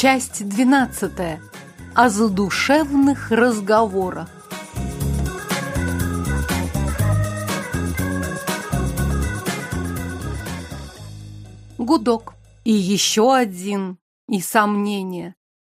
Часть двенадцатая. О задушевных разговорах. Гудок. И еще один. И сомнения.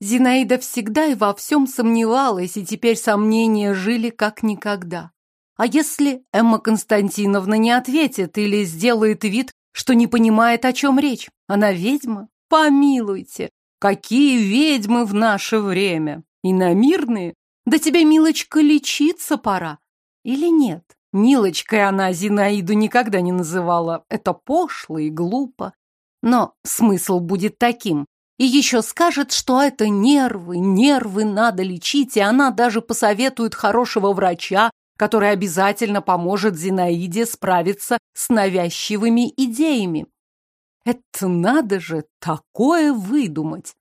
Зинаида всегда и во всем сомневалась, и теперь сомнения жили как никогда. А если Эмма Константиновна не ответит или сделает вид, что не понимает, о чем речь? Она ведьма? Помилуйте, какие ведьмы в наше время? Иномирные? Да тебе, милочка, лечиться пора. Или нет? Милочкой она Зинаиду никогда не называла. Это пошло и глупо. Но смысл будет таким. И еще скажет, что это нервы, нервы надо лечить, и она даже посоветует хорошего врача, который обязательно поможет Зинаиде справиться с навязчивыми идеями. Это надо же такое выдумать.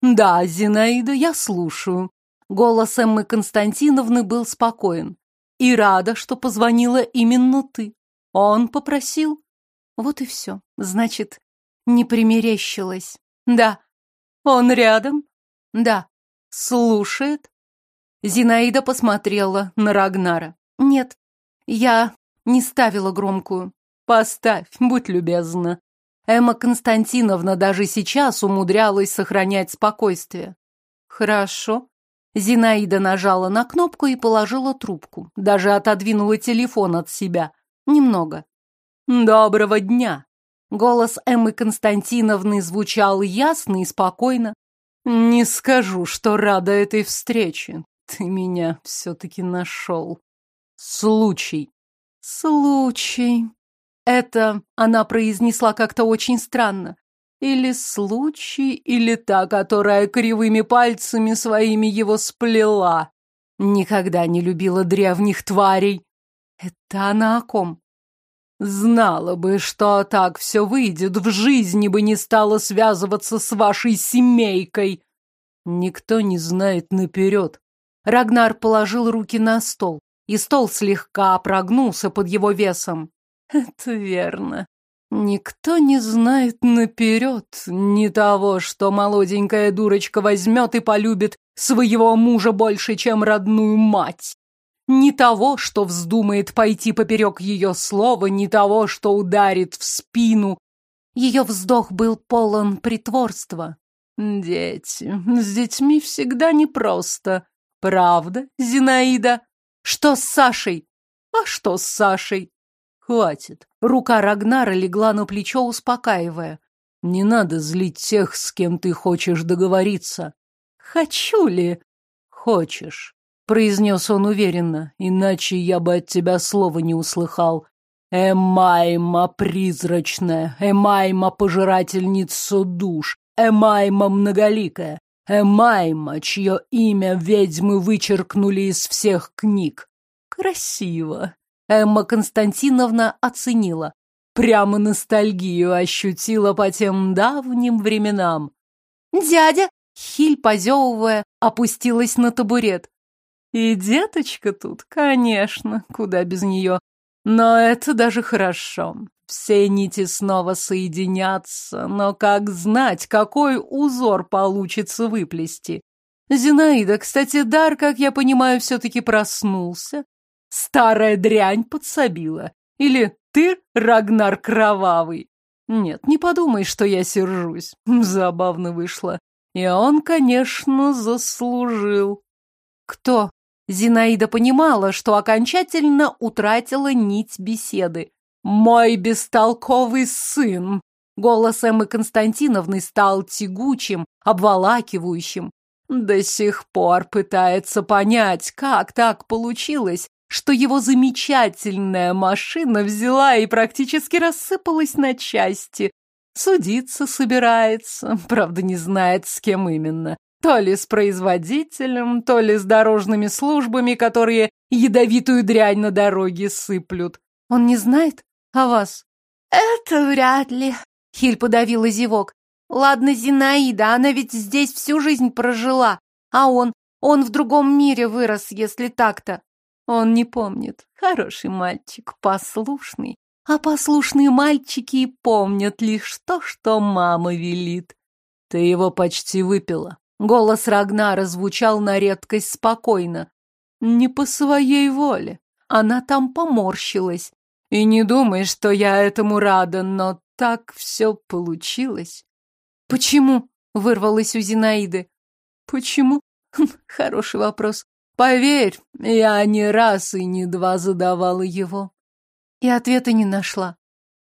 Да, Зинаида, я слушаю. Голос Эммы Константиновны был спокоен. И рада, что позвонила именно ты. Он попросил. Вот и все. Значит, не примерещилась. Да. Он рядом? Да. Слушает? Зинаида посмотрела на Рагнара. Нет, я не ставила громкую. Поставь, будь любезна. Эмма Константиновна даже сейчас умудрялась сохранять спокойствие. Хорошо. Зинаида нажала на кнопку и положила трубку. Даже отодвинула телефон от себя. Немного. Доброго дня. Голос Эммы Константиновны звучал ясно и спокойно. Не скажу, что рада этой встрече. Ты меня все-таки нашел. Случай. Случай. Это она произнесла как-то очень странно. Или случай, или та, которая кривыми пальцами своими его сплела. Никогда не любила древних тварей. Это она о ком? Знала бы, что так все выйдет, в жизни бы не стала связываться с вашей семейкой. Никто не знает наперед. Рагнар положил руки на стол, и стол слегка прогнулся под его весом. Это верно. Никто не знает наперед ни того, что молоденькая дурочка возьмет и полюбит своего мужа больше, чем родную мать. Ни того, что вздумает пойти поперек ее слова, ни того, что ударит в спину. Ее вздох был полон притворства. Дети. С детьми всегда непросто. Правда, Зинаида? Что с Сашей? А что с Сашей? Хватит. Рука Рагнара легла на плечо, успокаивая. Не надо злить тех, с кем ты хочешь договориться. Хочу ли? Хочешь, произнес он уверенно, иначе я бы от тебя слова не услыхал. Эмайма призрачная, Эмайма пожирательница душ, Эмайма многоликая, Эмайма, чье имя ведьмы вычеркнули из всех книг. Красиво. Эмма Константиновна оценила. Прямо ностальгию ощутила по тем давним временам. «Дядя!» — Хиль, позевывая, опустилась на табурет. «И деточка тут, конечно, куда без нее. Но это даже хорошо. Все нити снова соединятся, но как знать, какой узор получится выплести? Зинаида, кстати, дар, как я понимаю, все-таки проснулся. Старая дрянь подсобила. Или ты, Рагнар Кровавый? Нет, не подумай, что я сержусь. Забавно вышло. И он, конечно, заслужил. Кто? Зинаида понимала, что окончательно утратила нить беседы. «Мой бестолковый сын!» Голос Эммы Константиновны стал тягучим, обволакивающим. До сих пор пытается понять, как так получилось, что его замечательная машина взяла и практически рассыпалась на части. Судиться собирается, правда, не знает, с кем именно. То ли с производителем, то ли с дорожными службами, которые ядовитую дрянь на дороге сыплют. Он не знает? А вас? Это вряд ли. Хиль подавила зевок. Ладно, Зинаида, она ведь здесь всю жизнь прожила. А он? Он в другом мире вырос, если так-то. Он не помнит. Хороший мальчик, послушный. А послушные мальчики и помнят лишь то, что мама велит. Ты его почти выпила. Голос Рагнара звучал на редкость спокойно. Не по своей воле. Она там поморщилась. И не думай, что я этому рада, но так все получилось. Почему? Вырвалась у Зинаиды. Почему? Хороший вопрос. Поверь, я не раз и не два задавала его. И ответа не нашла.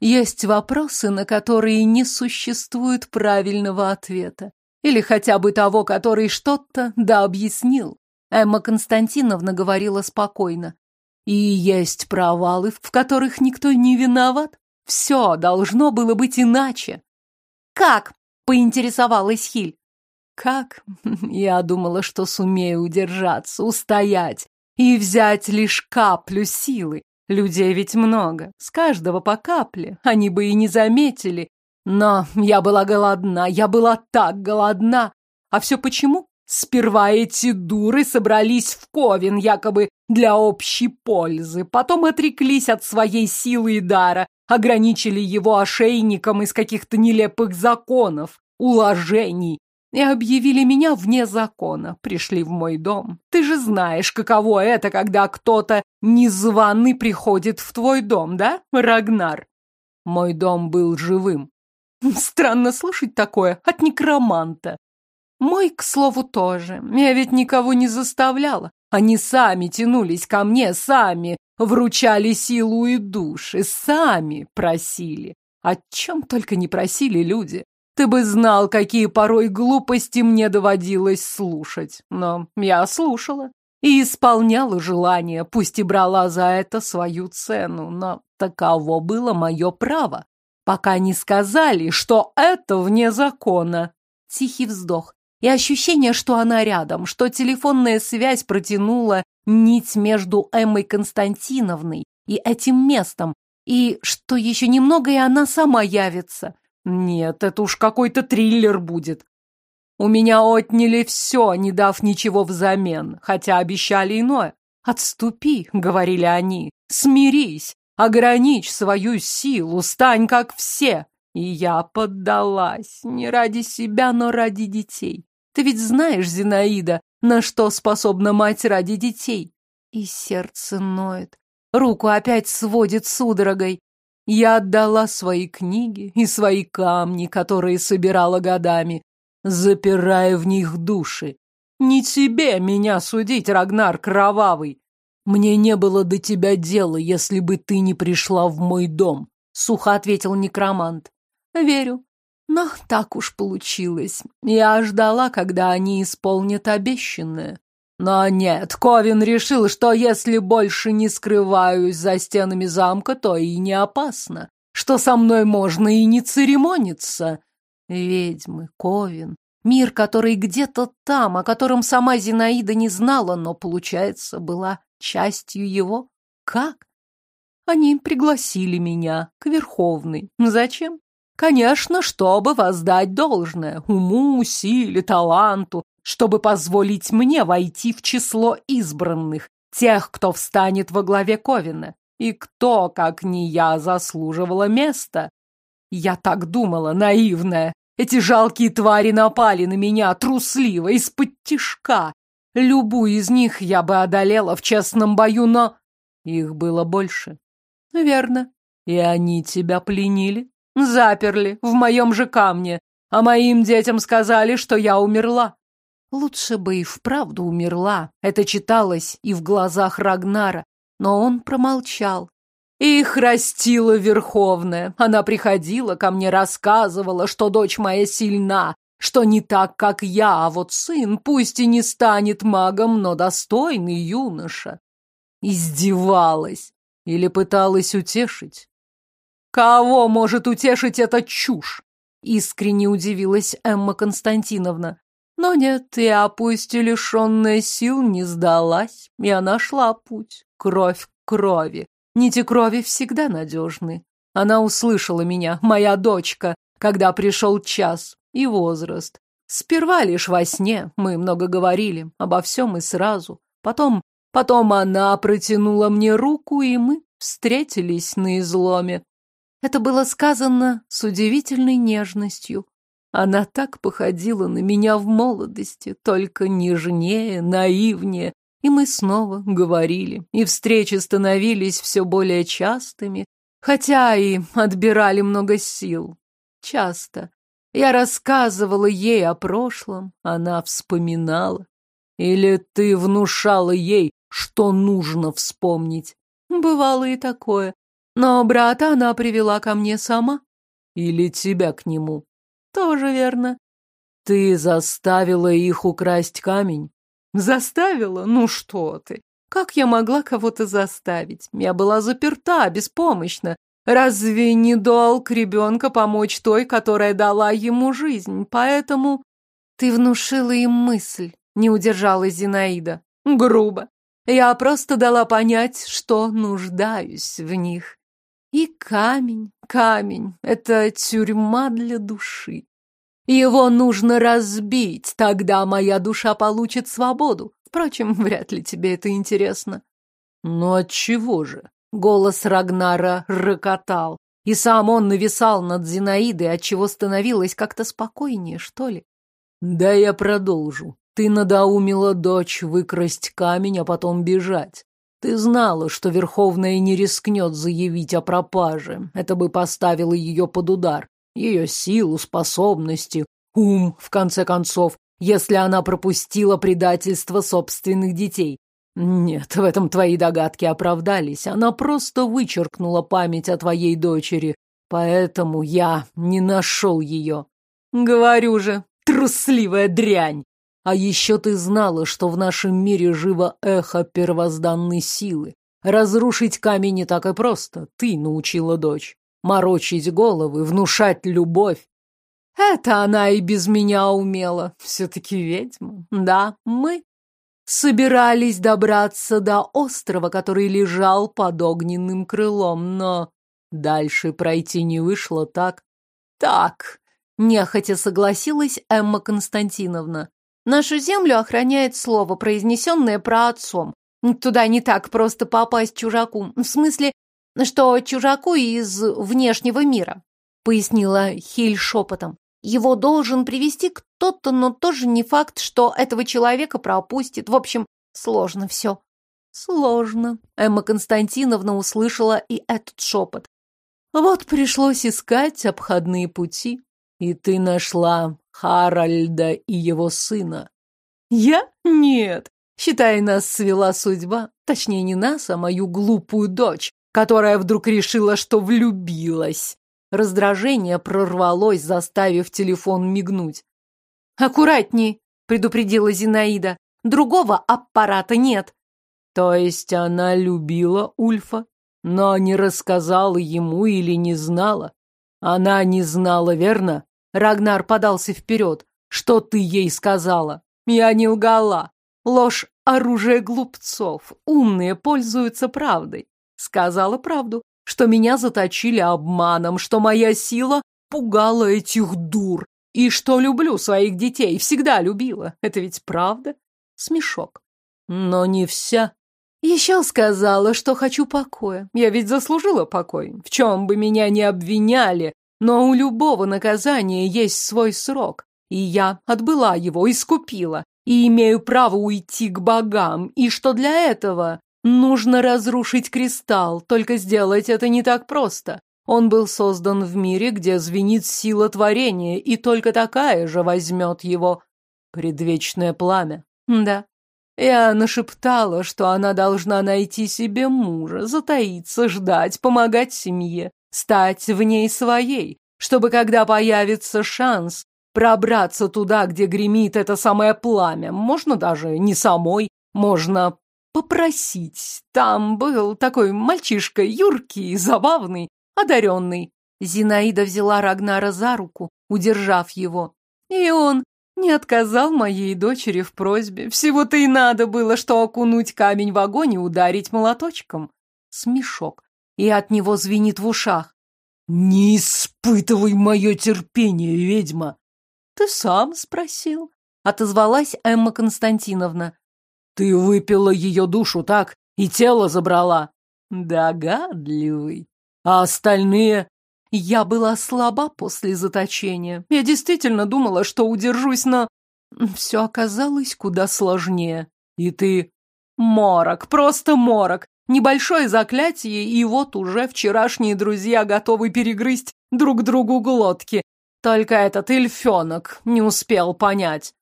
Есть вопросы, на которые не существует правильного ответа. Или хотя бы того, который что-то да объяснил. Эмма Константиновна говорила спокойно. И есть провалы, в которых никто не виноват. Все должно было быть иначе. Как? Поинтересовалась Хиль. Как? Я думала, что сумею удержаться, устоять и взять лишь каплю силы. Людей ведь много, с каждого по капле, они бы и не заметили. Но я была голодна, я была так голодна. А все почему? Сперва эти дуры собрались в Ковен, якобы для общей пользы, потом отреклись от своей силы и дара, ограничили его ошейником из каких-то нелепых законов, уложений, и объявили меня вне закона, пришли в мой дом. Ты же знаешь, каково это, когда кто-то незваный приходит в твой дом, да, Рагнар? Мой дом был живым. Странно слышать такое от некроманта. Мой, к слову, тоже. Я ведь никого не заставляла. Они сами тянулись ко мне, сами вручали силу и души, сами просили. О чем только не просили люди. Ты бы знал, какие порой глупости мне доводилось слушать. Но я слушала и исполняла желание, пусть и брала за это свою цену, но таково было мое право, пока не сказали, что это вне закона. Тихий вздох и ощущение, что она рядом, что телефонная связь протянула нить между Эммой Константиновной и этим местом, и что еще немного, и она сама явится. Нет, это уж какой-то триллер будет. У меня отняли все, не дав ничего взамен, хотя обещали иное. «Отступи», — говорили они, — «смирись, ограничь свою силу, стань как все». И я поддалась, не ради себя, но ради детей. Ты ведь знаешь, Зинаида, на что способна мать ради детей. И сердце ноет. Руку опять сводит судорогой. Я отдала свои книги и свои камни, которые собирала годами, запирая в них души. Не тебе меня судить, Рагнар Кровавый. Мне не было до тебя дела, если бы ты не пришла в мой дом, сухо ответил некромант. Верю. Но так уж получилось. Я ждала, когда они исполнят обещанное. Но нет, Ковин решил, что если больше не скрываюсь за стенами замка, то и не опасно, что со мной можно и не церемониться. Ведьмы, Ковин, мир, который где-то там, о котором сама Зинаида не знала, но, получается, была частью его. Как? Они пригласили меня к Верховной. Зачем? Конечно, чтобы воздать должное уму, силе, таланту, чтобы позволить мне войти в число избранных, тех, кто встанет во главе Ковина. И кто, как не я, заслуживала места? Я так думала, наивная. Эти жалкие твари напали на меня трусливо, из-под тишка. Любую из них я бы одолела в честном бою, но... Их было больше. Верно. И они тебя пленили? Заперли в моем же камне. А моим детям сказали, что я умерла. Лучше бы и вправду умерла. Это читалось и в глазах Рагнара, но он промолчал. Их растила Верховная. Она приходила ко мне, рассказывала, что дочь моя сильна, что не так, как я, а вот сын, пусть и не станет магом, но достойный юноша. Издевалась или пыталась утешить. Кого может утешить эта чушь? Искренне удивилась Эмма Константиновна. Но нет, и пусть и лишенная сил не сдалась, и она шла путь. Кровь к крови. Нити крови всегда надежны. Она услышала меня, моя дочка, когда пришел час и возраст. Сперва лишь во сне мы много говорили, обо всем и сразу. Потом, потом она протянула мне руку, и мы встретились на изломе. Это было сказано с удивительной нежностью. Она так походила на меня в молодости, только нежнее, наивнее, и мы снова говорили, и встречи становились все более частыми, хотя и отбирали много сил. Часто. Я рассказывала ей о прошлом, она вспоминала. Или ты внушала ей, что нужно вспомнить? Бывало и такое. Но брата она привела ко мне сама. Или тебя к нему. Тоже верно. Ты заставила их украсть камень? Заставила? Ну что ты? Как я могла кого-то заставить? Я была заперта, беспомощна. Разве не долг ребенка помочь той, которая дала ему жизнь? Поэтому ты внушила им мысль, не удержалась Зинаида. Грубо. Я просто дала понять, что нуждаюсь в них. И камень, камень — это тюрьма для души. Его нужно разбить, тогда моя душа получит свободу. Впрочем, вряд ли тебе это интересно. Но от чего же? Голос Рагнара рокотал, и сам он нависал над Зинаидой, отчего становилось как-то спокойнее, что ли. Да я продолжу. Ты надоумила дочь выкрасть камень, а потом бежать. Ты знала, что Верховная не рискнет заявить о пропаже. Это бы поставило ее под удар. Ее силу, способности, ум, в конце концов, если она пропустила предательство собственных детей. Нет, в этом твои догадки оправдались. Она просто вычеркнула память о твоей дочери. Поэтому я не нашел ее. Говорю же, трусливая дрянь. А еще ты знала, что в нашем мире живо эхо первозданной силы. Разрушить камень не так и просто. Ты научила дочь. Морочить головы, внушать любовь. Это она и без меня умела. Все-таки ведьма. Да, мы собирались добраться до острова, который лежал под огненным крылом, но дальше пройти не вышло, так? Так, нехотя согласилась Эмма Константиновна. Нашу землю охраняет слово, произнесенное про отцом. Туда не так просто попасть чужаку. В смысле, что чужаку из внешнего мира, пояснила Хиль шепотом. Его должен привести кто-то, но тоже не факт, что этого человека пропустит. В общем, сложно все. Сложно. Эмма Константиновна услышала и этот шепот. Вот пришлось искать обходные пути. И ты нашла Харальда и его сына. Я? Нет. Считай, нас свела судьба. Точнее, не нас, а мою глупую дочь, которая вдруг решила, что влюбилась. Раздражение прорвалось, заставив телефон мигнуть. «Аккуратней!» — предупредила Зинаида. «Другого аппарата нет». То есть она любила Ульфа, но не рассказала ему или не знала? Она не знала, верно? Рагнар подался вперед. Что ты ей сказала? Я не лгала. Ложь — оружие глупцов. Умные пользуются правдой. Сказала правду, что меня заточили обманом, что моя сила пугала этих дур, и что люблю своих детей, всегда любила. Это ведь правда? Смешок. Но не вся. Еще сказала, что хочу покоя. Я ведь заслужила покой. В чем бы меня ни обвиняли, но у любого наказания есть свой срок, и я отбыла его, искупила, и имею право уйти к богам, и что для этого нужно разрушить кристалл, только сделать это не так просто. Он был создан в мире, где звенит сила творения, и только такая же возьмет его. Предвечное пламя. Да. Я нашептала, что она должна найти себе мужа, затаиться, ждать, помогать семье стать в ней своей, чтобы, когда появится шанс пробраться туда, где гремит это самое пламя, можно даже не самой, можно попросить. Там был такой мальчишка, юркий, забавный, одаренный. Зинаида взяла Рагнара за руку, удержав его. И он не отказал моей дочери в просьбе. Всего-то и надо было, что окунуть камень в огонь и ударить молоточком. Смешок и от него звенит в ушах. «Не испытывай мое терпение, ведьма!» «Ты сам спросил», — отозвалась Эмма Константиновна. «Ты выпила ее душу, так? И тело забрала?» «Догадливый. А остальные?» Я была слаба после заточения. Я действительно думала, что удержусь на... Все оказалось куда сложнее. И ты... Морок, просто морок. Небольшое заклятие, и вот уже вчерашние друзья готовы перегрызть друг другу глотки. Только этот эльфенок не успел понять.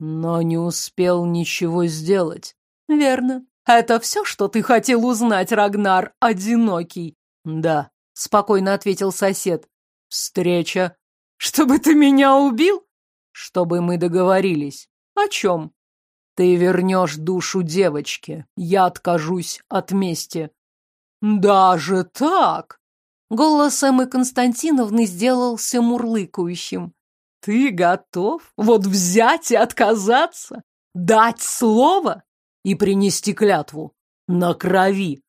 Но не успел ничего сделать. Верно. Это все, что ты хотел узнать, Рагнар, одинокий? Да, спокойно ответил сосед. Встреча. Чтобы ты меня убил? Чтобы мы договорились. О чем? Ты вернешь душу девочке. Я откажусь от мести. Даже так? Голос Эммы Константиновны сделался мурлыкающим. Ты готов вот взять и отказаться? Дать слово и принести клятву на крови?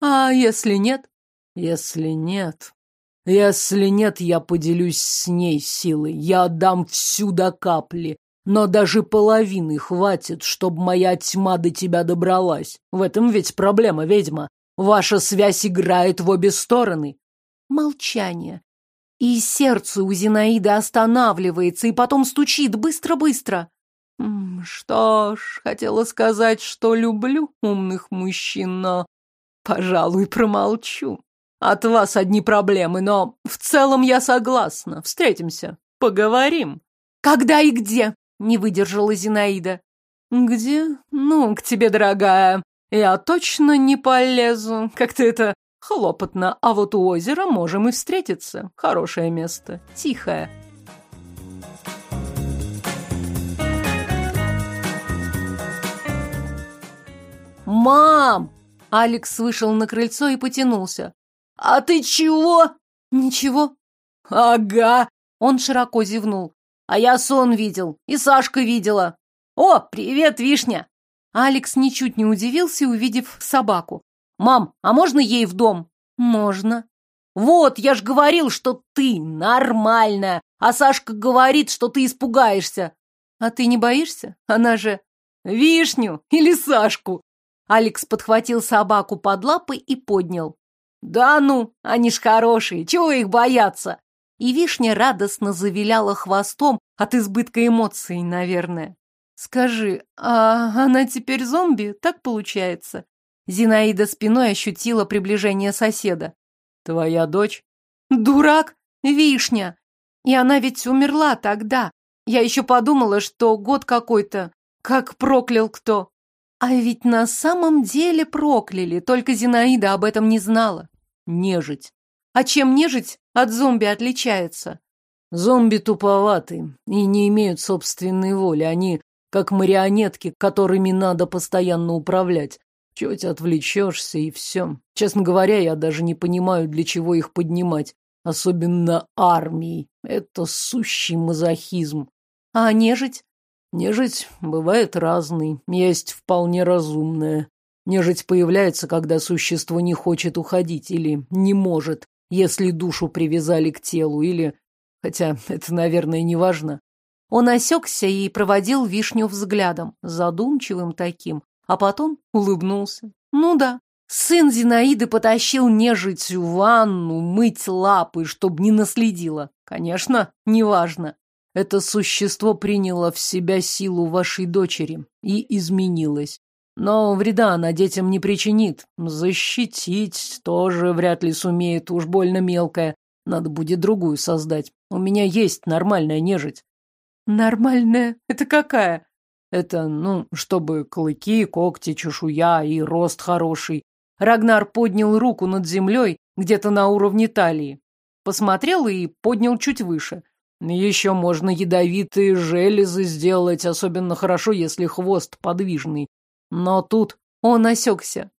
А если нет? Если нет... Если нет, я поделюсь с ней силой. Я отдам всю до капли. Но даже половины хватит, чтобы моя тьма до тебя добралась. В этом ведь проблема, ведьма. Ваша связь играет в обе стороны. Молчание. И сердце у Зинаиды останавливается, и потом стучит быстро-быстро. Что ж, хотела сказать, что люблю умных мужчин, но, пожалуй, промолчу. От вас одни проблемы, но в целом я согласна. Встретимся, поговорим. Когда и где? Не выдержала Зинаида. Где? Ну, к тебе, дорогая. Я точно не полезу. Как-то это Хлопотно, а вот у озера можем и встретиться. Хорошее место, тихое. «Мам!» Алекс вышел на крыльцо и потянулся. «А ты чего?» «Ничего». «Ага!» Он широко зевнул. «А я сон видел, и Сашка видела. О, привет, Вишня!» Алекс ничуть не удивился, увидев собаку. «Мам, а можно ей в дом?» «Можно». «Вот, я ж говорил, что ты нормальная, а Сашка говорит, что ты испугаешься». «А ты не боишься? Она же...» «Вишню или Сашку?» Алекс подхватил собаку под лапы и поднял. «Да ну, они ж хорошие, чего их бояться?» И вишня радостно завиляла хвостом от избытка эмоций, наверное. «Скажи, а она теперь зомби? Так получается?» Зинаида спиной ощутила приближение соседа. «Твоя дочь?» «Дурак! Вишня! И она ведь умерла тогда. Я еще подумала, что год какой-то, как проклял кто. А ведь на самом деле прокляли, только Зинаида об этом не знала. Нежить. А чем нежить от зомби отличается? Зомби туповаты и не имеют собственной воли. Они как марионетки, которыми надо постоянно управлять. Чуть отвлечешься и все. Честно говоря, я даже не понимаю, для чего их поднимать. Особенно армии. Это сущий мазохизм. А нежить? Нежить бывает разной. Есть вполне разумная. Нежить появляется, когда существо не хочет уходить или не может, если душу привязали к телу, или... Хотя это, наверное, не важно. Он осекся и проводил вишню взглядом, задумчивым таким, а потом улыбнулся. Ну да, сын Зинаиды потащил нежить в ванну, мыть лапы, чтобы не наследила. Конечно, неважно. Это существо приняло в себя силу вашей дочери и изменилось. Но вреда она детям не причинит. Защитить тоже вряд ли сумеет, уж больно мелкая. Надо будет другую создать. У меня есть нормальная нежить. Нормальная? Это какая? Это, ну, чтобы клыки, когти, чешуя и рост хороший. Рагнар поднял руку над землей, где-то на уровне талии. Посмотрел и поднял чуть выше. Еще можно ядовитые железы сделать, особенно хорошо, если хвост подвижный. Но тут он осекся.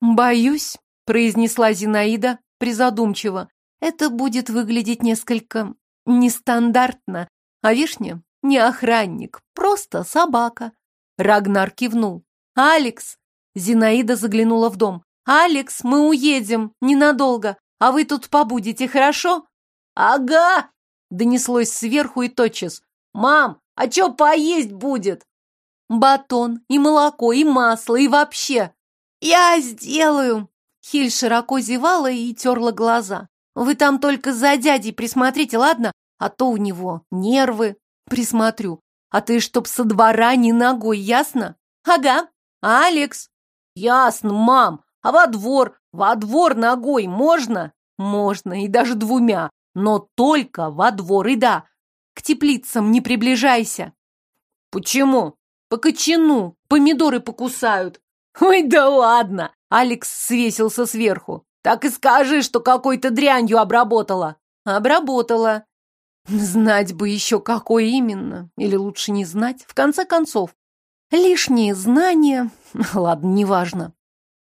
«Боюсь», — произнесла Зинаида призадумчиво, «это будет выглядеть несколько нестандартно, а вишня не охранник, просто собака. Рагнар кивнул. «Алекс!» Зинаида заглянула в дом. «Алекс, мы уедем, ненадолго, а вы тут побудете, хорошо?» «Ага!» Донеслось сверху и тотчас. «Мам, а чё поесть будет?» «Батон, и молоко, и масло, и вообще!» «Я сделаю!» Хиль широко зевала и терла глаза. Вы там только за дядей присмотрите, ладно? А то у него нервы. Присмотрю. А ты чтоб со двора ни ногой, ясно? Ага. Алекс. Ясно, мам. А во двор? Во двор ногой можно? Можно, и даже двумя. Но только во двор, и да. К теплицам не приближайся. Почему? По кочану. Помидоры покусают. Ой, да ладно. Алекс свесился сверху. Так и скажи, что какой-то дрянью обработала. Обработала. Знать бы еще, какой именно. Или лучше не знать. В конце концов, лишние знания... Ладно, неважно.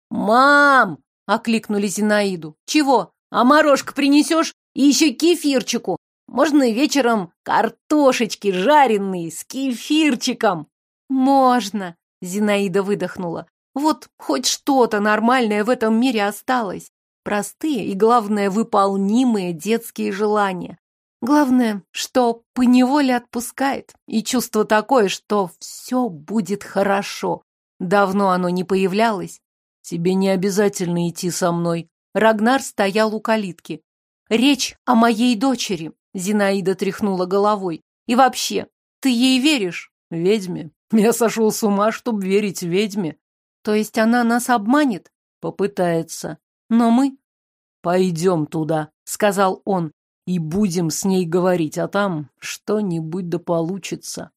«Мам!» — окликнули Зинаиду. «Чего? А морожка принесешь? И еще кефирчику. Можно и вечером картошечки жареные с кефирчиком». «Можно!» — Зинаида выдохнула. «Вот хоть что-то нормальное в этом мире осталось. Простые и, главное, выполнимые детские желания. Главное, что поневоле отпускает. И чувство такое, что все будет хорошо. Давно оно не появлялось. Тебе не обязательно идти со мной. Рагнар стоял у калитки. Речь о моей дочери. Зинаида тряхнула головой. И вообще, ты ей веришь? Ведьме. Я сошел с ума, чтобы верить ведьме. То есть она нас обманет? Попытается. Но мы... Пойдем туда, сказал он, и будем с ней говорить, а там что-нибудь да получится.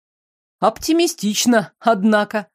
Оптимистично, однако.